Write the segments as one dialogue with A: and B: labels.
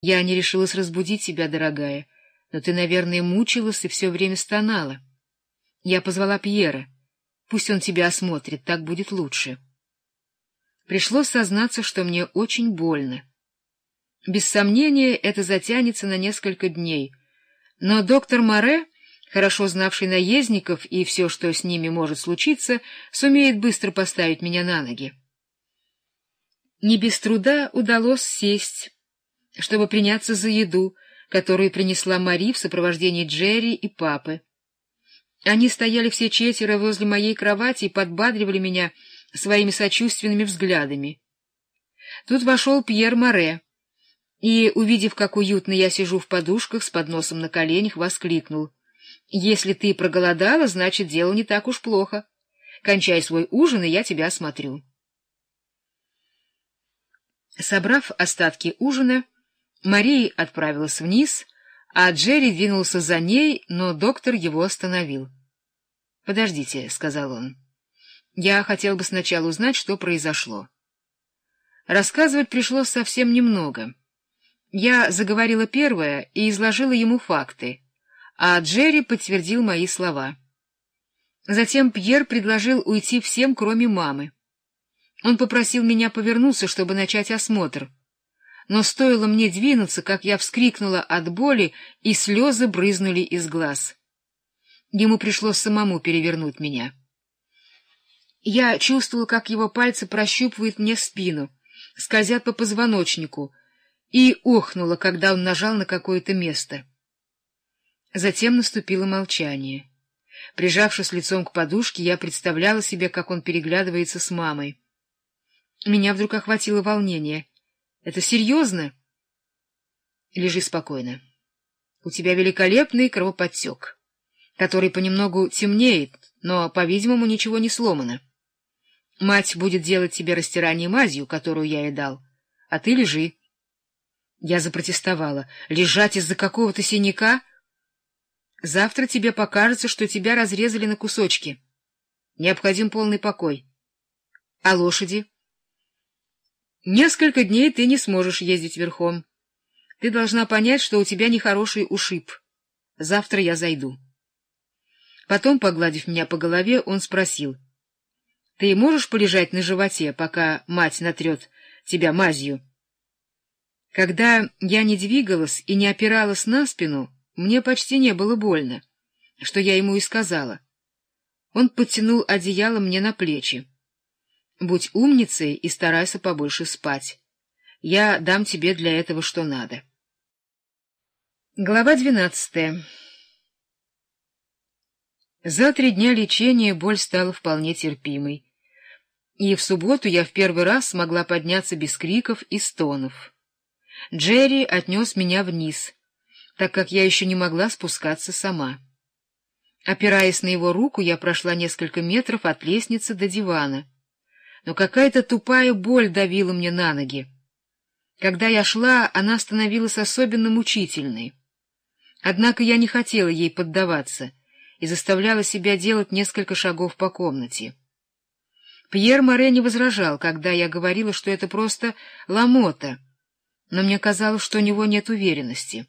A: Я не решилась разбудить тебя, дорогая, но ты, наверное, мучилась и все время стонала. Я позвала Пьера. Пусть он тебя осмотрит, так будет лучше. Пришлось сознаться, что мне очень больно. Без сомнения, это затянется на несколько дней. Но доктор Море, хорошо знавший наездников и все, что с ними может случиться, сумеет быстро поставить меня на ноги. Не без труда удалось сесть, чтобы приняться за еду, которую принесла Мари в сопровождении Джерри и папы. Они стояли все четверо возле моей кровати и подбадривали меня своими сочувственными взглядами. Тут вошел Пьер Море и, увидев, как уютно я сижу в подушках с подносом на коленях, воскликнул. — Если ты проголодала, значит, дело не так уж плохо. Кончай свой ужин, и я тебя осмотрю. Собрав остатки ужина, Мария отправилась вниз, а Джерри двинулся за ней, но доктор его остановил. — Подождите, — сказал он. — Я хотел бы сначала узнать, что произошло. Рассказывать пришлось совсем немного. Я заговорила первая и изложила ему факты, а Джерри подтвердил мои слова. Затем Пьер предложил уйти всем, кроме мамы. Он попросил меня повернуться, чтобы начать осмотр — но стоило мне двинуться, как я вскрикнула от боли, и слезы брызнули из глаз. Ему пришлось самому перевернуть меня. Я чувствовала, как его пальцы прощупывают мне спину, скользят по позвоночнику, и охнула, когда он нажал на какое-то место. Затем наступило молчание. Прижавшись лицом к подушке, я представляла себе, как он переглядывается с мамой. Меня вдруг охватило волнение — это серьезно? Лежи спокойно. У тебя великолепный кровоподтек, который понемногу темнеет, но, по-видимому, ничего не сломано. Мать будет делать тебе растирание мазью, которую я ей дал, а ты лежи. Я запротестовала. Лежать из-за какого-то синяка? Завтра тебе покажется, что тебя разрезали на кусочки. Необходим полный покой. А лошади? Несколько дней ты не сможешь ездить верхом. Ты должна понять, что у тебя нехороший ушиб. Завтра я зайду. Потом, погладив меня по голове, он спросил. — Ты можешь полежать на животе, пока мать натрет тебя мазью? Когда я не двигалась и не опиралась на спину, мне почти не было больно, что я ему и сказала. Он подтянул одеяло мне на плечи. Будь умницей и старайся побольше спать. Я дам тебе для этого что надо. Глава двенадцатая За три дня лечения боль стала вполне терпимой, и в субботу я в первый раз смогла подняться без криков и стонов. Джерри отнес меня вниз, так как я еще не могла спускаться сама. Опираясь на его руку, я прошла несколько метров от лестницы до дивана — но какая-то тупая боль давила мне на ноги. Когда я шла, она становилась особенно мучительной. Однако я не хотела ей поддаваться и заставляла себя делать несколько шагов по комнате. Пьер Море не возражал, когда я говорила, что это просто ломота, но мне казалось, что у него нет уверенности.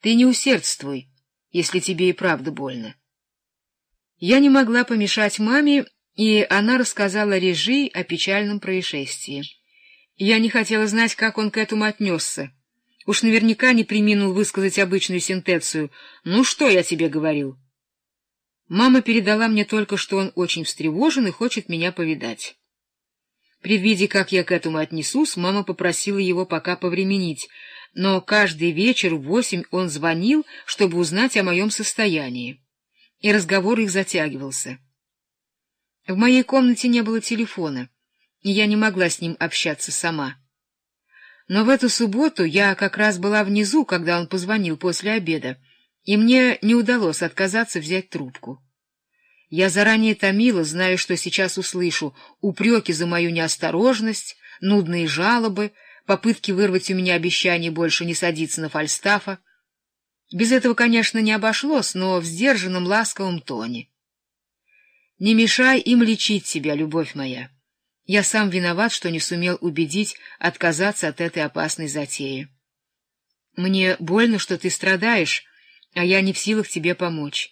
A: Ты не усердствуй, если тебе и правда больно. Я не могла помешать маме и она рассказала Режи о печальном происшествии. Я не хотела знать, как он к этому отнесся. Уж наверняка не приминул высказать обычную синтецию. «Ну, что я тебе говорил?» Мама передала мне только, что он очень встревожен и хочет меня повидать. Предвидя, как я к этому отнесусь, мама попросила его пока повременить, но каждый вечер в восемь он звонил, чтобы узнать о моем состоянии, и разговор их затягивался. В моей комнате не было телефона, и я не могла с ним общаться сама. Но в эту субботу я как раз была внизу, когда он позвонил после обеда, и мне не удалось отказаться взять трубку. Я заранее томила, зная, что сейчас услышу упреки за мою неосторожность, нудные жалобы, попытки вырвать у меня обещание больше не садиться на фальстафа. Без этого, конечно, не обошлось, но в сдержанном ласковом тоне. Не мешай им лечить тебя, любовь моя. Я сам виноват, что не сумел убедить отказаться от этой опасной затеи. Мне больно, что ты страдаешь, а я не в силах тебе помочь.